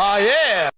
Oh yeah.